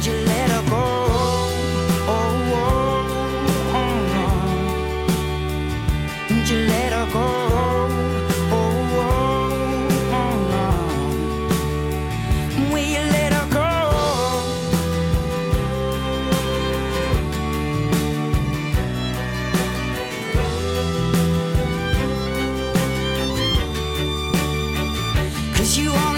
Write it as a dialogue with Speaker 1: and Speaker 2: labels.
Speaker 1: You let her go. You let her go. Will you let her you